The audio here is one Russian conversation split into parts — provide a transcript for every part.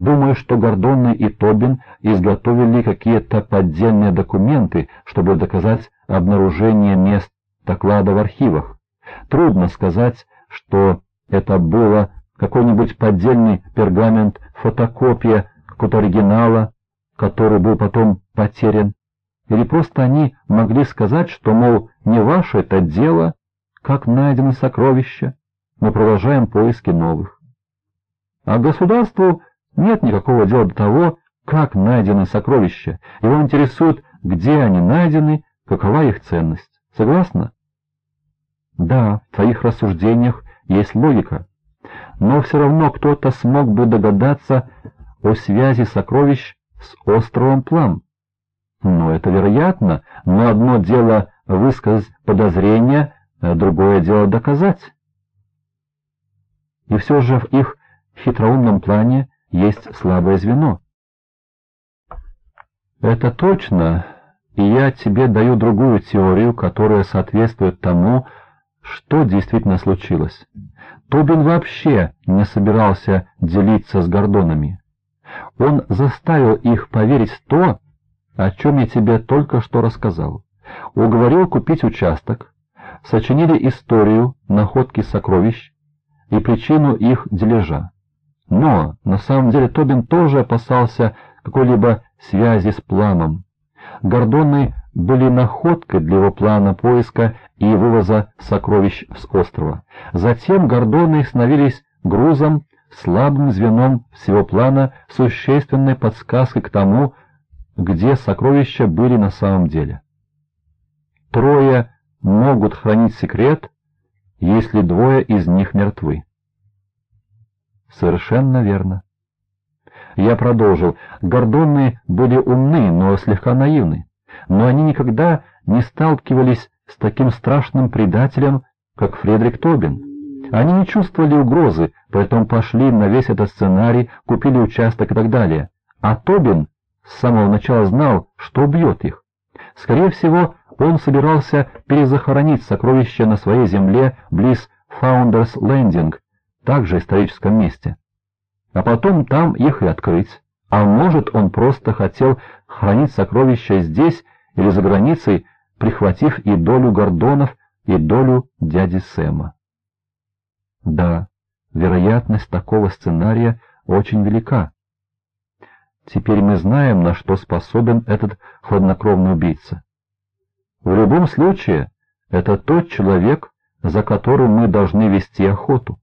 Думаю, что Гордонный и Тобин изготовили какие-то поддельные документы, чтобы доказать обнаружение мест доклада в архивах. Трудно сказать, что это было какой-нибудь поддельный пергамент, фотокопия какого-то оригинала, который был потом потерян. Или просто они могли сказать, что, мол, не ваше это дело, как найдены сокровища, мы продолжаем поиски новых. А государству нет никакого дела до того, как найдены сокровища. Его интересует, где они найдены, какова их ценность. Согласна? Да, в твоих рассуждениях есть логика. Но все равно кто-то смог бы догадаться о связи сокровищ с островом Плам. Ну, это вероятно, но одно дело высказать подозрение, а другое дело доказать. И все же в их хитроумном плане есть слабое звено. Это точно, и я тебе даю другую теорию, которая соответствует тому, что действительно случилось. Тобин вообще не собирался делиться с Гордонами. Он заставил их поверить в то, о чем я тебе только что рассказал. Уговорил купить участок, сочинили историю находки сокровищ и причину их дележа. Но на самом деле Тобин тоже опасался какой-либо связи с планом. Гордоны были находкой для его плана поиска и вывоза сокровищ с острова. Затем Гордоны становились грузом, слабым звеном всего плана, существенной подсказкой к тому, где сокровища были на самом деле. Трое могут хранить секрет, если двое из них мертвы. Совершенно верно. Я продолжил. Гордоны были умны, но слегка наивны. Но они никогда не сталкивались с таким страшным предателем, как Фредерик Тобин. Они не чувствовали угрозы, поэтому пошли на весь этот сценарий, купили участок и так далее. А Тобин с самого начала знал, что убьет их. Скорее всего, он собирался перезахоронить сокровища на своей земле близ Founders Landing, также историческом месте. А потом там их и открыть. А может, он просто хотел хранить сокровища здесь или за границей, прихватив и долю Гордонов, и долю дяди Сэма. Да, вероятность такого сценария очень велика. Теперь мы знаем, на что способен этот хладнокровный убийца. В любом случае, это тот человек, за которым мы должны вести охоту.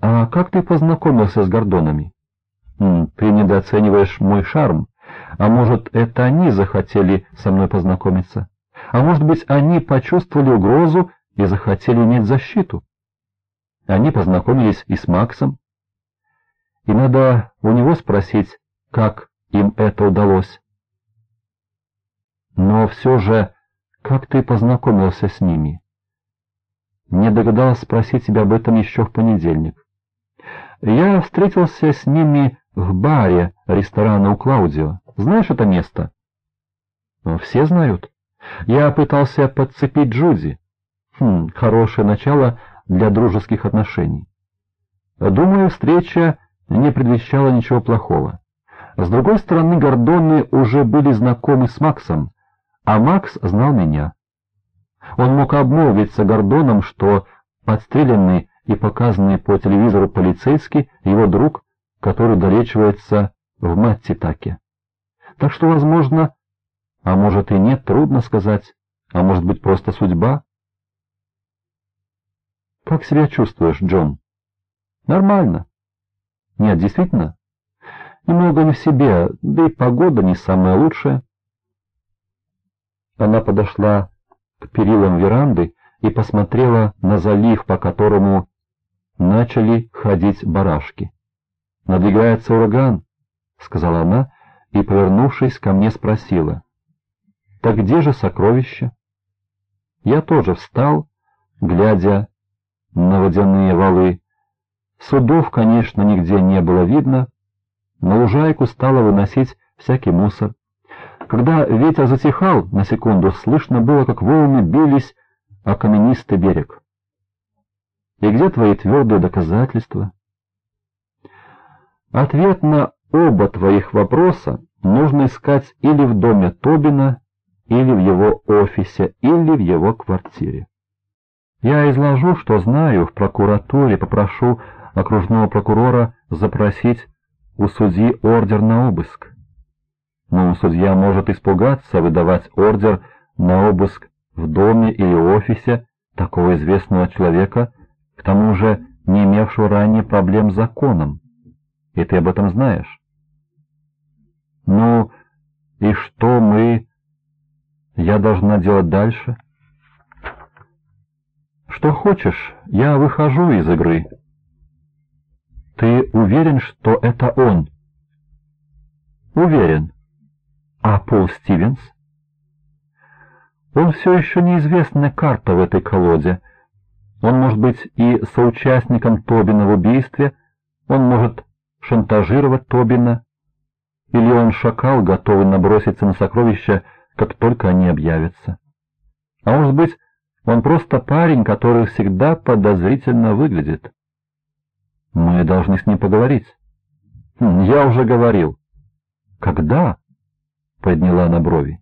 «А как ты познакомился с Гордонами?» «Ты недооцениваешь мой шарм. А может, это они захотели со мной познакомиться? А может быть, они почувствовали угрозу и захотели иметь защиту?» Они познакомились и с Максом. И надо у него спросить, как им это удалось. Но все же, как ты познакомился с ними? Не догадалась спросить тебя об этом еще в понедельник. Я встретился с ними в баре ресторана у Клаудио. Знаешь это место? Все знают. Я пытался подцепить Джуди. Хм, хорошее начало для дружеских отношений. Думаю, встреча не предвещала ничего плохого. С другой стороны, Гордоны уже были знакомы с Максом, а Макс знал меня. Он мог обмолвиться Гордоном, что подстреленный и показанный по телевизору полицейский его друг, который долечивается в Маттитаке. Так что, возможно, а может и нет, трудно сказать, а может быть просто судьба. Как себя чувствуешь, Джон? Нормально. Нет, действительно? Немного не в себе, да и погода не самая лучшая. Она подошла к перилам веранды и посмотрела на залив, по которому начали ходить барашки. «Надвигается ураган», — сказала она и, повернувшись ко мне, спросила. «Так где же сокровища?» Я тоже встал, глядя на водяные валы. Судов, конечно, нигде не было видно, на лужайку стало выносить всякий мусор. Когда ветер затихал на секунду, слышно было, как волны бились о каменистый берег. И где твои твердые доказательства? Ответ на оба твоих вопроса нужно искать или в доме Тобина, или в его офисе, или в его квартире. Я изложу, что знаю, в прокуратуре попрошу окружного прокурора запросить у судьи ордер на обыск. Но судья может испугаться выдавать ордер на обыск в доме или офисе такого известного человека, к тому же не имевшего ранее проблем с законом. И ты об этом знаешь. Ну, и что мы... Я должна делать дальше? Что хочешь, я выхожу из игры. Ты уверен, что это он? Уверен. А Пол Стивенс? Он все еще неизвестная карта в этой колоде. Он может быть и соучастником Тобина в убийстве, он может шантажировать Тобина, или он шакал, готовый наброситься на сокровища, как только они объявятся. А может быть, он просто парень, который всегда подозрительно выглядит. Мы должны с ним поговорить. Хм, я уже говорил. Когда? Подняла на брови.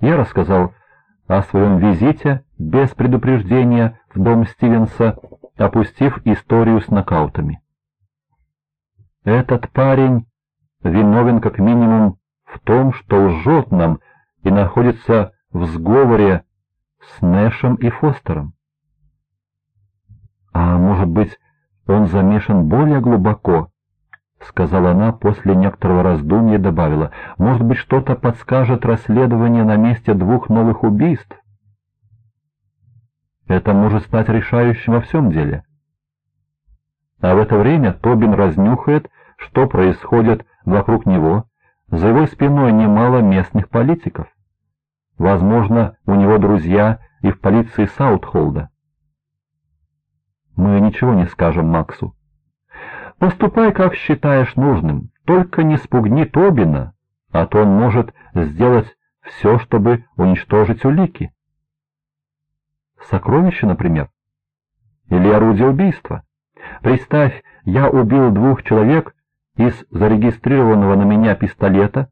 Я рассказал о своем визите без предупреждения в дом Стивенса, опустив историю с нокаутами. Этот парень виновен как минимум в том, что лжет нам и находится в сговоре с Нэшем и Фостером. А может быть, он замешан более глубоко, — сказала она после некоторого раздумья добавила. «Может быть, что-то подскажет расследование на месте двух новых убийств?» Это может стать решающим во всем деле. А в это время Тобин разнюхает, что происходит вокруг него, за его спиной немало местных политиков. Возможно, у него друзья и в полиции Саутхолда. Мы ничего не скажем Максу. Поступай, как считаешь нужным, только не спугни Тобина, а то он может сделать все, чтобы уничтожить улики. Сокровище, например? Или орудие убийства? Представь, я убил двух человек из зарегистрированного на меня пистолета,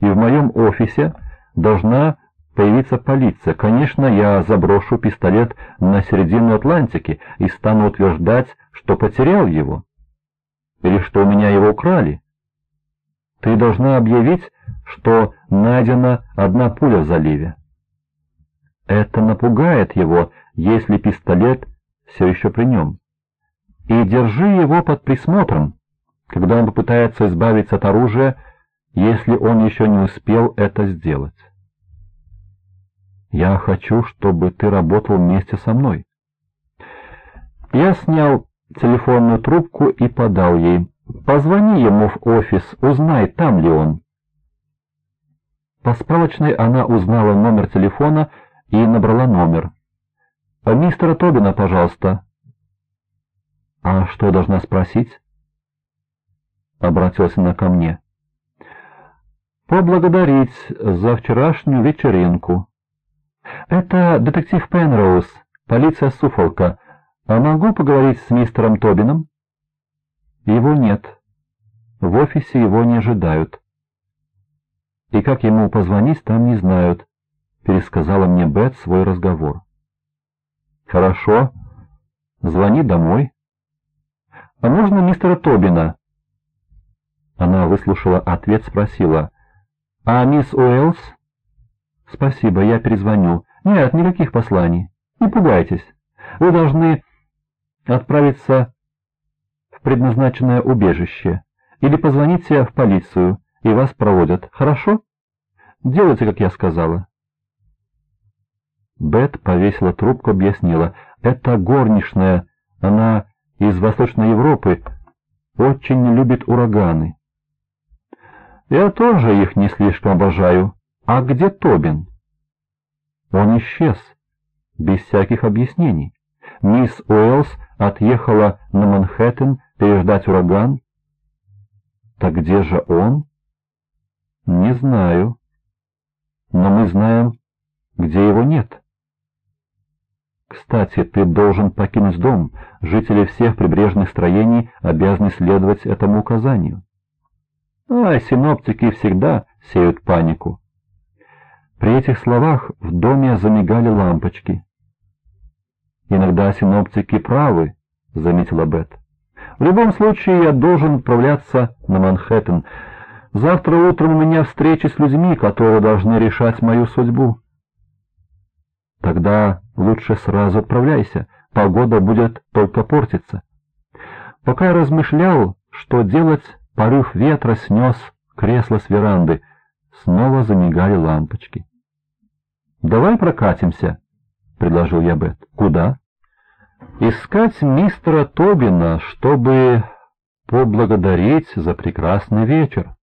и в моем офисе должна появиться полиция. Конечно, я заброшу пистолет на середину Атлантики и стану утверждать, что потерял его, или что у меня его украли. Ты должна объявить, что найдена одна пуля в заливе. Это напугает его, если пистолет все еще при нем. И держи его под присмотром, когда он попытается избавиться от оружия, если он еще не успел это сделать. Я хочу, чтобы ты работал вместе со мной. Я снял телефонную трубку и подал ей. Позвони ему в офис, узнай, там ли он. По справочной она узнала номер телефона и набрала номер. «Мистера Тобина, пожалуйста». «А что должна спросить?» Обратилась она ко мне. «Поблагодарить за вчерашнюю вечеринку». «Это детектив Пенроуз, полиция Суфолка. А могу поговорить с мистером Тобином?» «Его нет. В офисе его не ожидают. И как ему позвонить, там не знают пересказала мне Бет свой разговор. «Хорошо. Звони домой». «А можно мистера Тобина?» Она выслушала ответ, спросила. «А мисс Уэллс?» «Спасибо, я перезвоню. Нет, никаких посланий. Не пугайтесь. Вы должны отправиться в предназначенное убежище или позвоните в полицию, и вас проводят. Хорошо? Делайте, как я сказала». Бет повесила трубку, объяснила. «Это горничная, она из Восточной Европы, очень не любит ураганы». «Я тоже их не слишком обожаю. А где Тобин?» Он исчез, без всяких объяснений. Мисс Уэллс отъехала на Манхэттен переждать ураган. Так где же он? Не знаю. Но мы знаем, где его нет. Кстати, ты должен покинуть дом. Жители всех прибрежных строений обязаны следовать этому указанию. А синоптики всегда сеют панику. При этих словах в доме замигали лампочки. «Иногда синоптики правы», — заметила Бет. «В любом случае я должен отправляться на Манхэттен. Завтра утром у меня встреча с людьми, которые должны решать мою судьбу». «Тогда лучше сразу отправляйся, погода будет только портиться». Пока я размышлял, что делать, порыв ветра снес кресло с веранды, снова замигали лампочки. «Давай прокатимся», — предложил я Бет. «Куда?» «Искать мистера Тобина, чтобы поблагодарить за прекрасный вечер».